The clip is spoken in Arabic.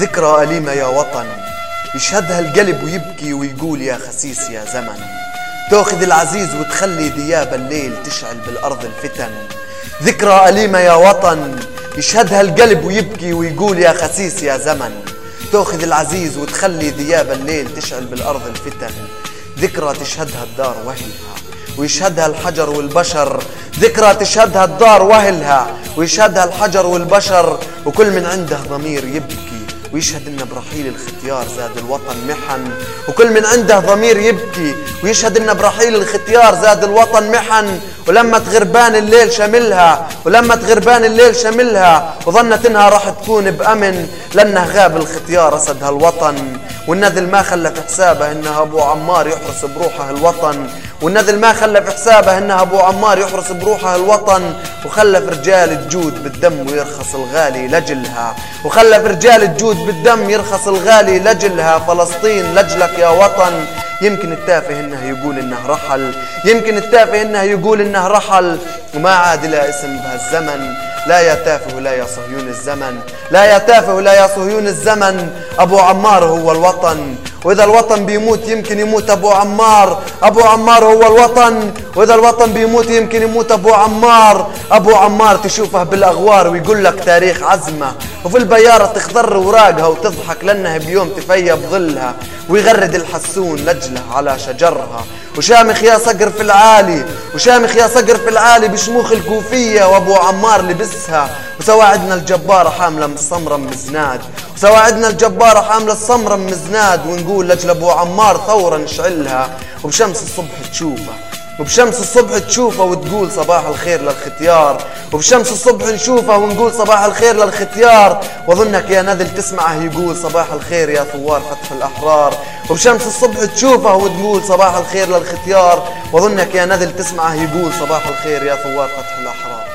ذكرى أليمة يا وطن. يشهدها القلب ويبكي ويقول يا خسيس يا زمن. تأخذ العزيز وتخلي ذياب الليل تشعل بالأرض الفتن. ذكرى أليمة يا وطن. يشهدها القلب ويبكي ويقول يا خسيس يا زمن. تأخذ العزيز وتخلي ذياب الليل تشعل بالأرض الفتن. ذكرى تشهدها الدار وهلها. ويشهدها الحجر والبشر. ذكرى تشهدها الدار وهلها. ويشهدها الحجر والبشر. وكل من عنده ضمير يبكي. ويشهد إن برحيل الختيار زاد الوطن محن وكل من عنده ضمير يبكي. ويشهد إن برحيل الختيار زاد الوطن محن ولما تغربان الليل شملها ولما تغربان الليل شملها وظنت إنها راح تكون بأمن لأنه غاب الختيار اسد هالوطن والنذل ما خلى في حسابه انها أبو عمار يحرس بروحه الوطن. والنذل ما خلى في حسابه انها أبو عمار يحرس بروحه الوطن. وخلف رجال تجود بالدم ويرخص الغالي لجلها. وخلف رجال تجود بالدم يرخص الغالي لجلها. فلسطين لجلك يا وطن. يمكن التافه إنه يقول إنه رحل يمكن التافه إنه يقول إنه رحل. وما عاد لا اسم بهالزمن لا يا تافه لا يا صهيون الزمن لا يا تافه لا يا صهيون الزمن. أبو عمار هو الوطن وإذا الوطن بيموت يمكن يموت أبو عمار. أبو عمار هو الوطن. وإذا الوطن بيموت يمكن يموت أبو عمار. أبو عمار تشوفه بالأغوار ويقول لك تاريخ عزمة. وفي البيارة تخضر وراقها وتضحك لأنها بيوم تفيا بظلها ويغرد الحسون لجله على شجرها. وشامخ يا صقر في العالي. وشامخ يا صقر في العالي بشموخ الكوفية وابو عمار لبسها. وسواعدنا الجبارة حاملة من من زناد. وسواعدنا الجبارة حاملة الصمرة من ونقول لجل ابو عمار ثورة نشعلها وبشمس الصبح تشوفه. وبشمس الصبح تشوفه وتقول صباح الخير للختيار. وبشمس الصبح نشوفه ونقول صباح الخير للختيار. واظنك يا نذل تسمعه يقول صباح الخير يا ثوار فتح الأحرار. وبشمس الصبح تشوفه وتقول صباح الخير للختيار. واظنك يا نذل تسمعه يقول صباح الخير يا ثوار فتح الأحرار.